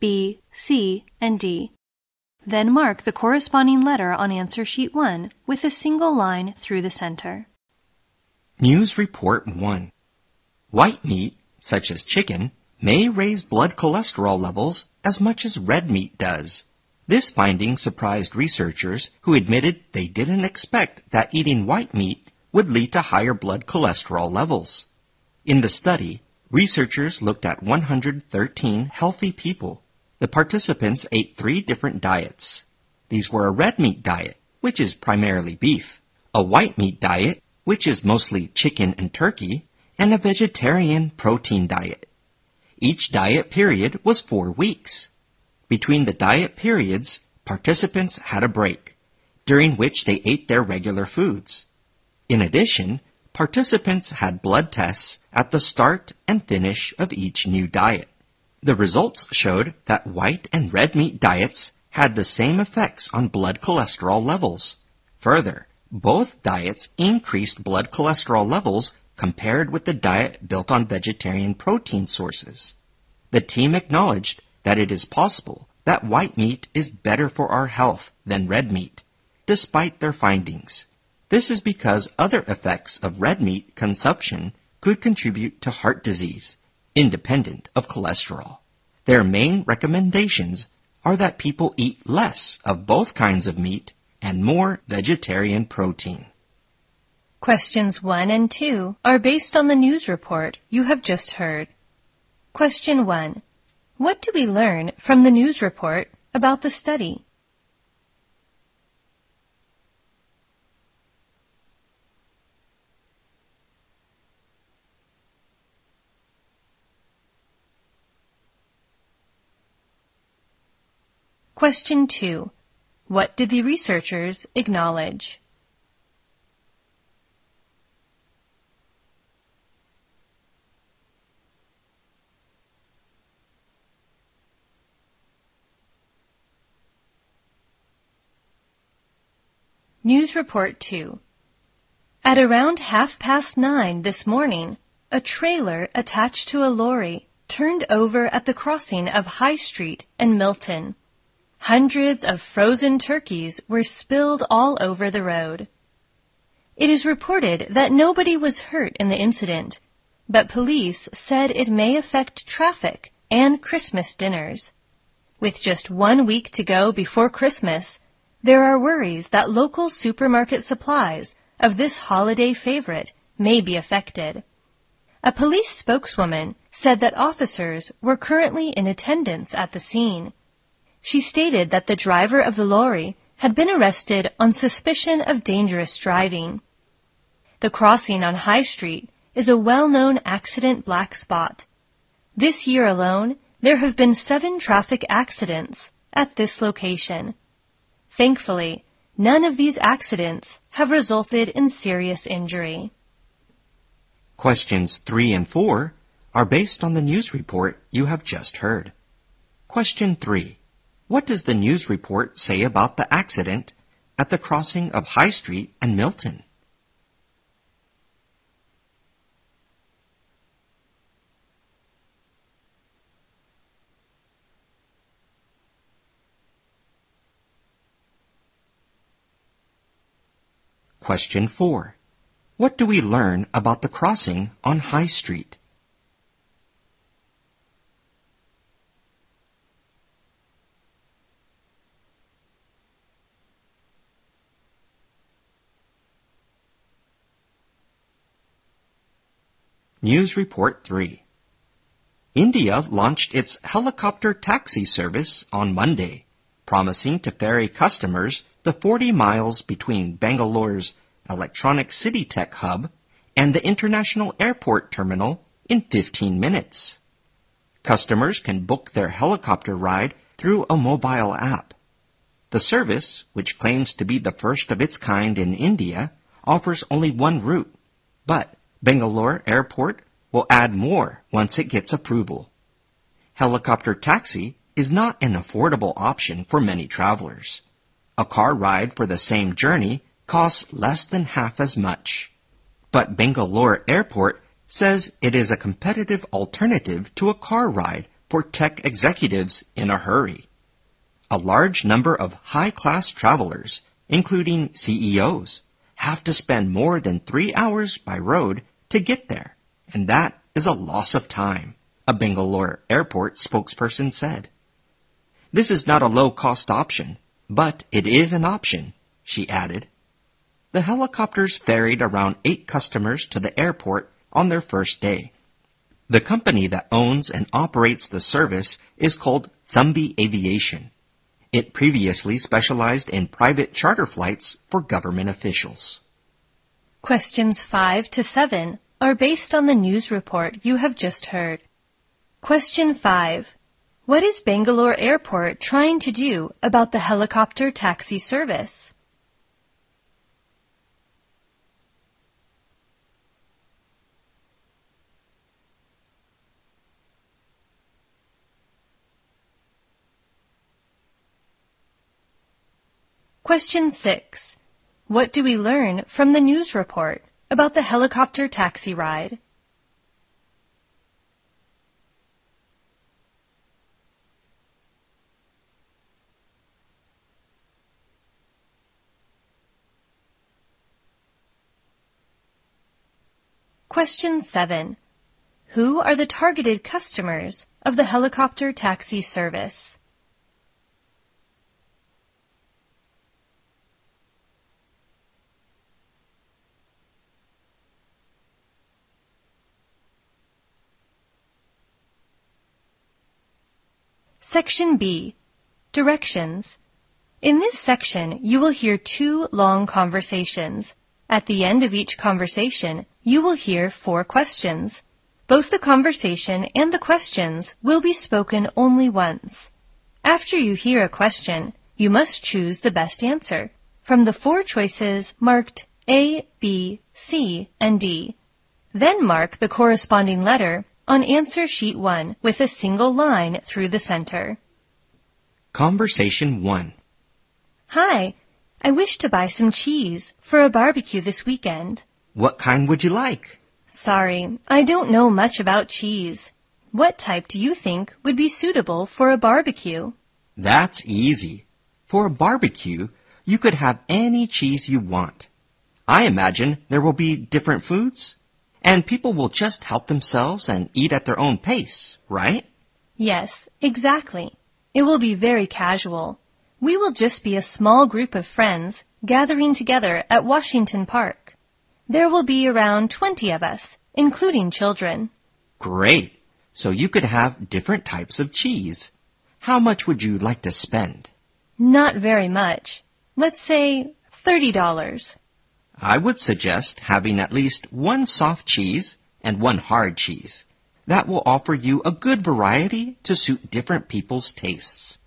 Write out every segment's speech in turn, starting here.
B, C, and D. Then mark the corresponding letter on answer sheet 1 with a single line through the center. News Report 1. White meat, such as chicken, may raise blood cholesterol levels as much as red meat does. This finding surprised researchers who admitted they didn't expect that eating white meat would lead to higher blood cholesterol levels. In the study, researchers looked at 113 healthy people. The participants ate three different diets. These were a red meat diet, which is primarily beef, a white meat diet, which is mostly chicken and turkey, and a vegetarian protein diet. Each diet period was four weeks. Between the diet periods, participants had a break, during which they ate their regular foods. In addition, participants had blood tests at the start and finish of each new diet. The results showed that white and red meat diets had the same effects on blood cholesterol levels. Further, both diets increased blood cholesterol levels compared with the diet built on vegetarian protein sources. The team acknowledged that it is possible that white meat is better for our health than red meat, despite their findings. This is because other effects of red meat consumption could contribute to heart disease, independent of cholesterol. Their main recommendations are that people eat less of both kinds of meat and more vegetarian protein. Questions 1 and 2 are based on the news report you have just heard. Question 1. What do we learn from the news report about the study? Question 2. What did the researchers acknowledge? News Report 2 At around half past nine this morning, a trailer attached to a lorry turned over at the crossing of High Street and Milton. Hundreds of frozen turkeys were spilled all over the road. It is reported that nobody was hurt in the incident, but police said it may affect traffic and Christmas dinners. With just one week to go before Christmas, there are worries that local supermarket supplies of this holiday favorite may be affected. A police spokeswoman said that officers were currently in attendance at the scene. She stated that the driver of the lorry had been arrested on suspicion of dangerous driving. The crossing on High Street is a well-known accident black spot. This year alone, there have been seven traffic accidents at this location. Thankfully, none of these accidents have resulted in serious injury. Questions 3 and 4 are based on the news report you have just heard. Question 3. What does the news report say about the accident at the crossing of High Street and Milton? Question 4. What do we learn about the crossing on High Street? News Report 3 India launched its helicopter taxi service on Monday, promising to ferry customers the 40 miles between Bangalore's Electronic City Tech Hub and the International Airport Terminal in 15 minutes. Customers can book their helicopter ride through a mobile app. The service, which claims to be the first of its kind in India, offers only one route, but Bangalore Airport will add more once it gets approval. Helicopter taxi is not an affordable option for many travelers. A car ride for the same journey costs less than half as much. But Bangalore Airport says it is a competitive alternative to a car ride for tech executives in a hurry. A large number of high-class travelers, including CEOs, have to spend more than three hours by road to get there, and that is a loss of time, a Bangalore airport spokesperson said. This is not a low-cost option, but it is an option, she added. The helicopters ferried around eight customers to the airport on their first day. The company that owns and operates the service is called Thumby Aviation. It previously specialized in private charter flights for government officials. Questions 5 to 7 are based on the news report you have just heard. Question 5. What is Bangalore Airport trying to do about the helicopter taxi service? Question 6. What do we learn from the news report about the helicopter taxi ride? Question 7. Who are the targeted customers of the helicopter taxi service? Section B. Directions. In this section, you will hear two long conversations. At the end of each conversation, you will hear four questions. Both the conversation and the questions will be spoken only once. After you hear a question, you must choose the best answer from the four choices marked A, B, C, and D. Then mark the corresponding letter on answer sheet 1 with a single line through the center. Conversation 1. Hi, I wish to buy some cheese for a barbecue this weekend. What kind would you like? Sorry, I don't know much about cheese. What type do you think would be suitable for a barbecue? That's easy. For a barbecue, you could have any cheese you want. I imagine there will be different foods and people will just help themselves and eat at their own pace, right? Yes, exactly. It will be very casual. We will just be a small group of friends gathering together at Washington Park. There will be around 20 of us, including children. Great. So you could have different types of cheese. How much would you like to spend? Not very much. Let's say $30. I would suggest having at least one soft cheese and one hard cheese. That will offer you a good variety to suit different people's tastes.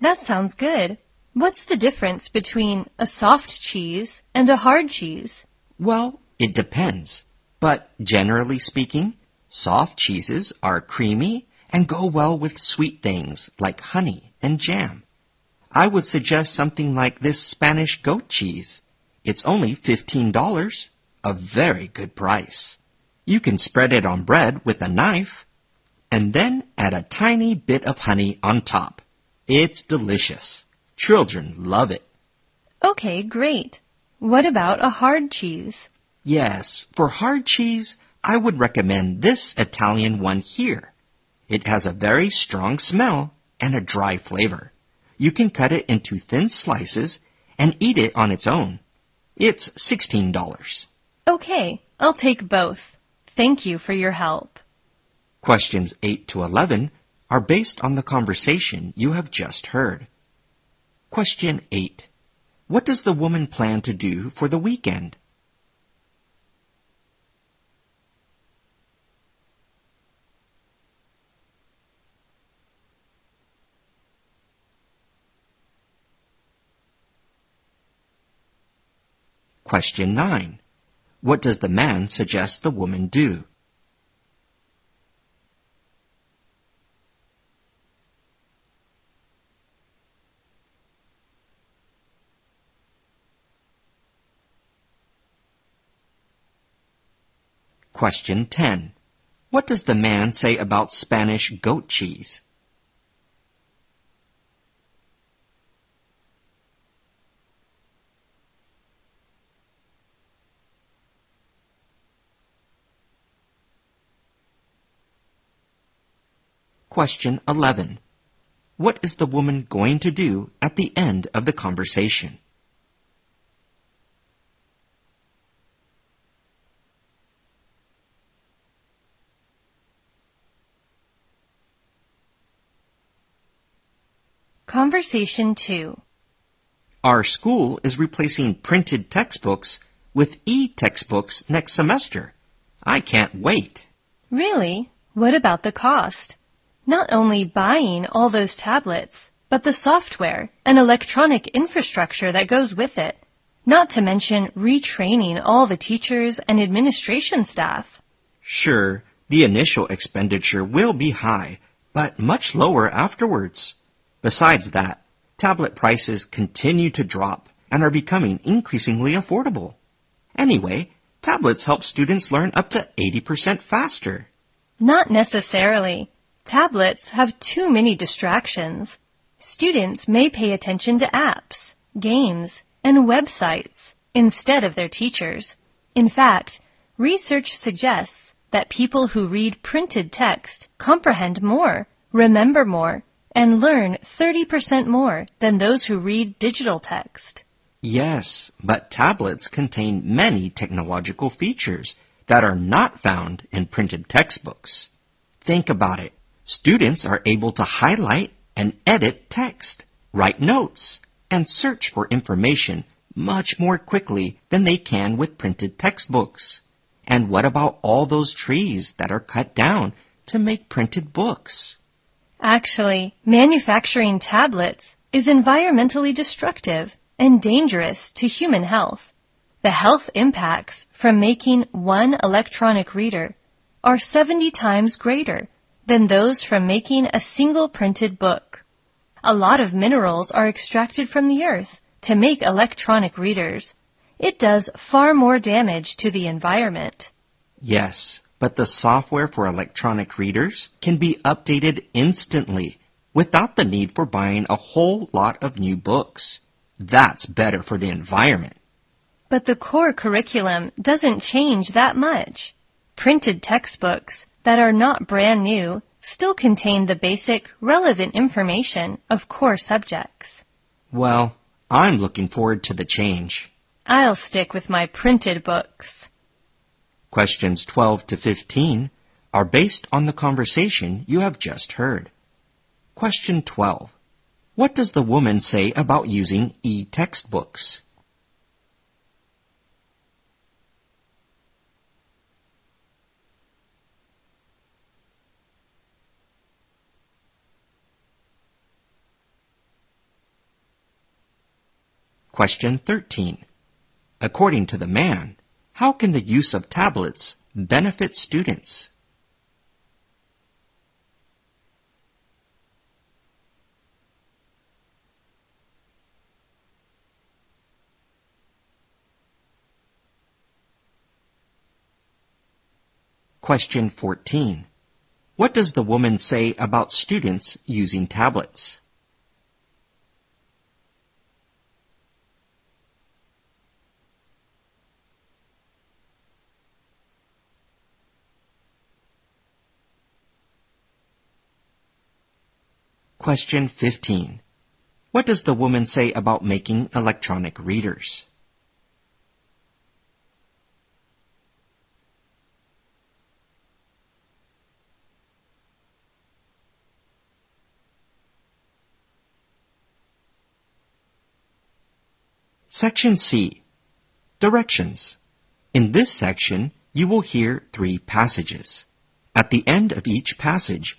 That sounds good. What's the difference between a soft cheese and a hard cheese? Well, it depends. But generally speaking, soft cheeses are creamy and go well with sweet things like honey and jam. I would suggest something like this Spanish goat cheese. It's only $15, a very good price. You can spread it on bread with a knife and then add a tiny bit of honey on top. It's delicious. Children love it. Okay, great. What about a hard cheese? Yes, for hard cheese, I would recommend this Italian one here. It has a very strong smell and a dry flavor. You can cut it into thin slices and eat it on its own. It's $16. Okay, I'll take both. Thank you for your help. Questions 8 to 11 are based on the conversation you have just heard. Question 8. What does the woman plan to do for the weekend? Question 9. What does the man suggest the woman do? Question 10. What does the man say about Spanish goat cheese? Question 11. What is the woman going to do at the end of the conversation? Conversation 2. Our school is replacing printed textbooks with e-textbooks next semester. I can't wait. Really? What about the cost? Not only buying all those tablets, but the software and electronic infrastructure that goes with it. Not to mention retraining all the teachers and administration staff. Sure, the initial expenditure will be high, but much lower afterwards. Besides that, tablet prices continue to drop and are becoming increasingly affordable. Anyway, tablets help students learn up to 80% faster. Not necessarily. Tablets have too many distractions. Students may pay attention to apps, games, and websites instead of their teachers. In fact, research suggests that people who read printed text comprehend more, remember more, and learn 30% more than those who read digital text. Yes, but tablets contain many technological features that are not found in printed textbooks. Think about it. Students are able to highlight and edit text, write notes, and search for information much more quickly than they can with printed textbooks. And what about all those trees that are cut down to make printed books? Actually, manufacturing tablets is environmentally destructive and dangerous to human health. The health impacts from making one electronic reader are 70 times greater than those from making a single printed book. A lot of minerals are extracted from the earth to make electronic readers. It does far more damage to the environment. Yes, but the software for electronic readers can be updated instantly without the need for buying a whole lot of new books. That's better for the environment. But the core curriculum doesn't change that much. Printed textbooks that are not brand new still contain the basic, relevant information of core subjects. Well, I'm looking forward to the change. I'll stick with my printed books. Questions 12 to 15 are based on the conversation you have just heard. Question 12. What does the woman say about using e-textbooks? Question 13. According to the man, how can the use of tablets benefit students? Question 14. What does the woman say about students using tablets? Question 15. What does the woman say about making electronic readers? Section C. Directions. In this section, you will hear three passages. At the end of each passage,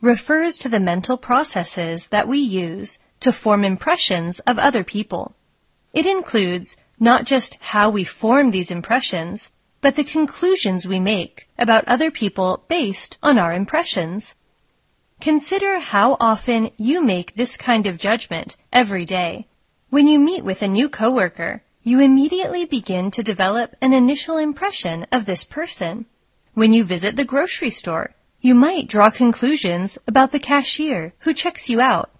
refers to the mental processes that we use to form impressions of other people. It includes not just how we form these impressions, but the conclusions we make about other people based on our impressions. Consider how often you make this kind of judgment every day. When you meet with a new coworker, you immediately begin to develop an initial impression of this person. When you visit the grocery store, you might draw conclusions about the cashier who checks you out.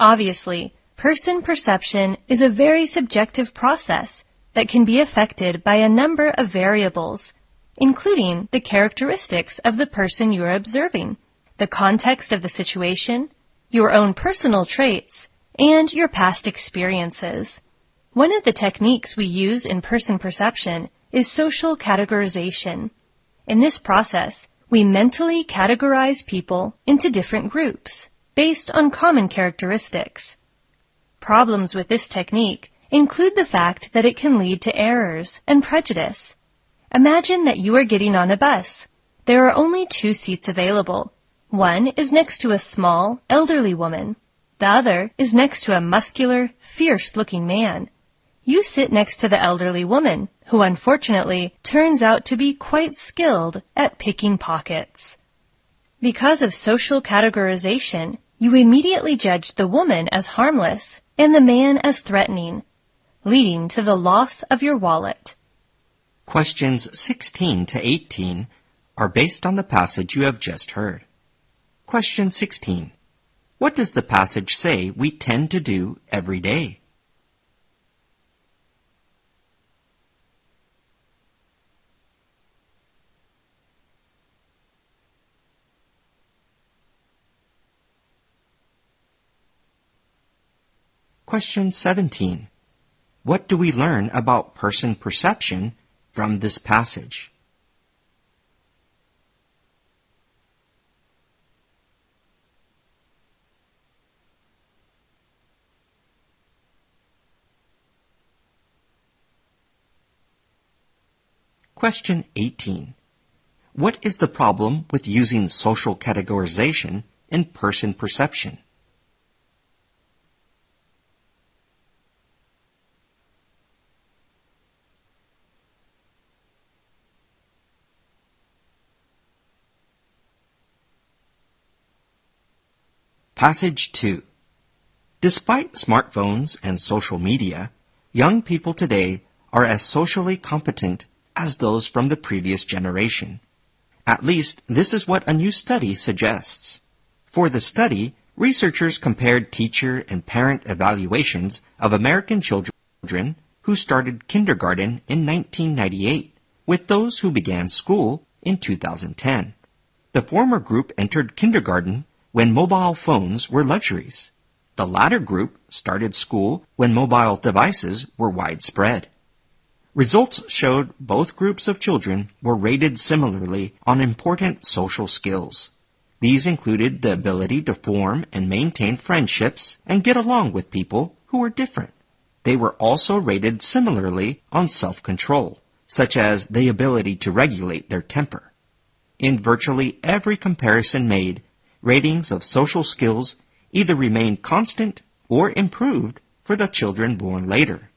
Obviously, person perception is a very subjective process that can be affected by a number of variables, including the characteristics of the person you're observing, the context of the situation, your own personal traits, and your past experiences. One of the techniques we use in person perception is social categorization. In this process, we mentally categorize people into different groups based on common characteristics. Problems with this technique include the fact that it can lead to errors and prejudice. Imagine that you are getting on a bus. There are only two seats available. One is next to a small, elderly woman. The other is next to a muscular, fierce-looking man. You sit next to the elderly woman, who unfortunately turns out to be quite skilled at picking pockets. Because of social categorization, you immediately judge the woman as harmless and the man as threatening, leading to the loss of your wallet. Questions 16 to 18 are based on the passage you have just heard. Question 16. What does the passage say we tend to do every day? Question 17. What do we learn about person perception from this passage? Question 18. What is the problem with using social categorization in person perception? Passage 2. Despite smartphones and social media, young people today are as socially competent as those from the previous generation. At least, this is what a new study suggests. For the study, researchers compared teacher and parent evaluations of American children who started kindergarten in 1998 with those who began school in 2010. The former group entered kindergarten when mobile phones were luxuries. The latter group started school when mobile devices were widespread. Results showed both groups of children were rated similarly on important social skills. These included the ability to form and maintain friendships and get along with people who were different. They were also rated similarly on self-control, such as the ability to regulate their temper. In virtually every comparison made, ratings of social skills either remained constant or improved for the children born later.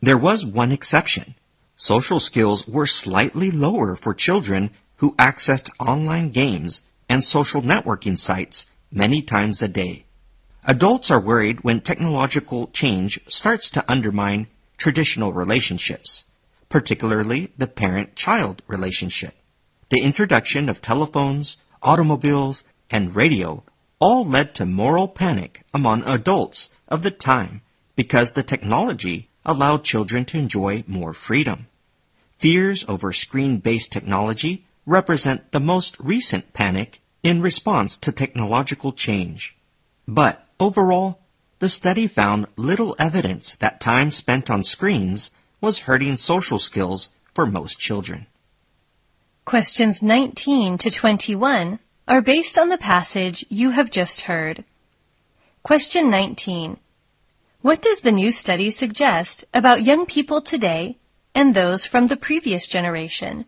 There was one exception. Social skills were slightly lower for children who accessed online games and social networking sites many times a day. Adults are worried when technological change starts to undermine traditional relationships, particularly the parent-child relationship. The introduction of telephones, automobiles, and radio all led to moral panic among adults of the time because the technology allowed children to enjoy more freedom. Fears over screen-based technology represent the most recent panic in response to technological change. But overall, the study found little evidence that time spent on screens was hurting social skills for most children. Questions 19 to 21 are based on the passage you have just heard. Question 19. What does the new study suggest about young people today and those from the previous generation?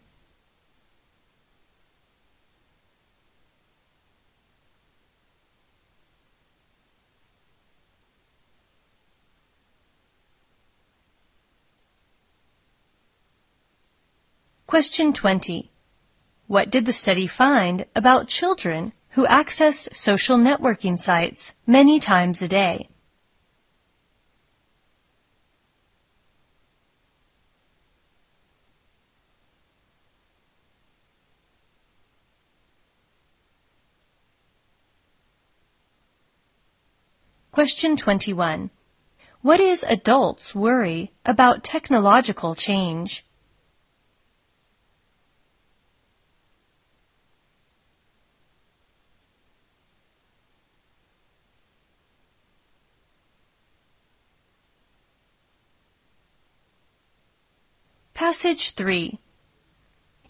Question 20. What did the study find about children who accessed social networking sites many times a day? Question 21. What is adults' worry about technological change? Passage 3.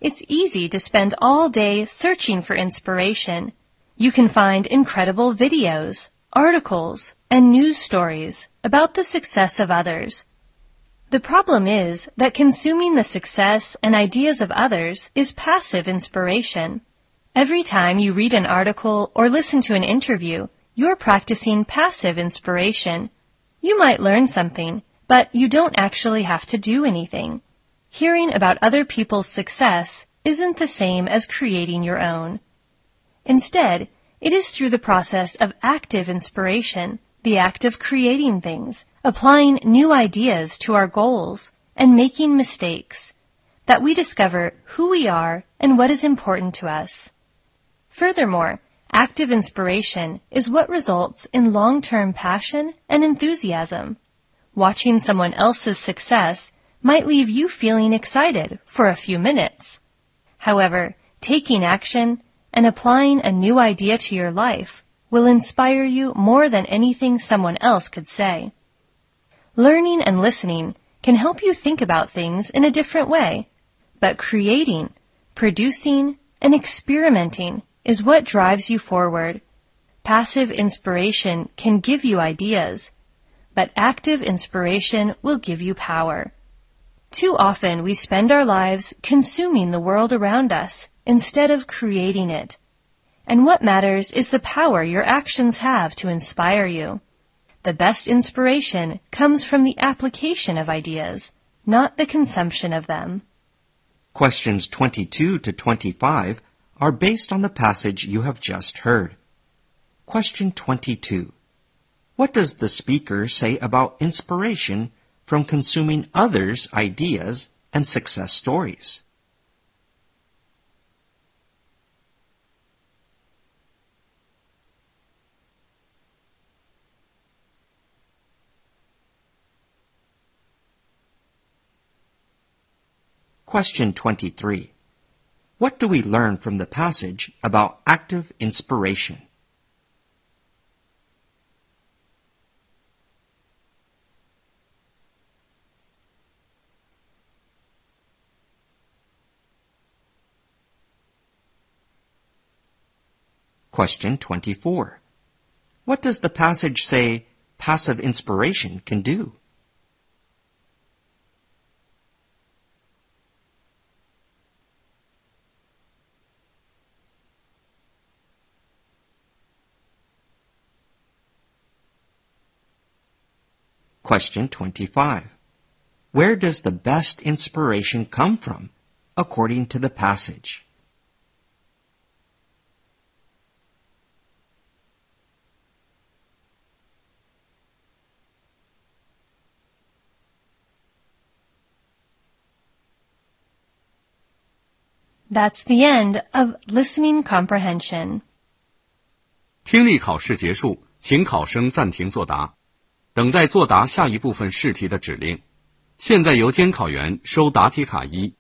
It's easy to spend all day searching for inspiration. You can find incredible videos, articles, and news stories about the success of others. The problem is that consuming the success and ideas of others is passive inspiration. Every time you read an article or listen to an interview, you're practicing passive inspiration. You might learn something, but you don't actually have to do anything. Hearing about other people's success isn't the same as creating your own. Instead, it is through the process of active inspiration, the act of creating things, applying new ideas to our goals, and making mistakes, that we discover who we are and what is important to us. Furthermore, active inspiration is what results in long-term passion and enthusiasm. Watching someone else's success might leave you feeling excited for a few minutes. However, taking action and applying a new idea to your life will inspire you more than anything someone else could say. Learning and listening can help you think about things in a different way, but creating, producing, and experimenting is what drives you forward. Passive inspiration can give you ideas, but active inspiration will give you power. Too often we spend our lives consuming the world around us instead of creating it. And what matters is the power your actions have to inspire you. The best inspiration comes from the application of ideas, not the consumption of them. Questions 22 to 25 are based on the passage you have just heard. Question 22. What does the speaker say about inspiration from consuming others' ideas and success stories. Question 23. What do we learn from the passage about active inspiration? Question 24. What does the passage say passive inspiration can do? Question 25. Where does the best inspiration come from, according to the passage? That's the end of listening comprehension. 听力考试结束，请考生暂停作答，等待作答下一部分试题的指令。现在由监考员收答题卡一。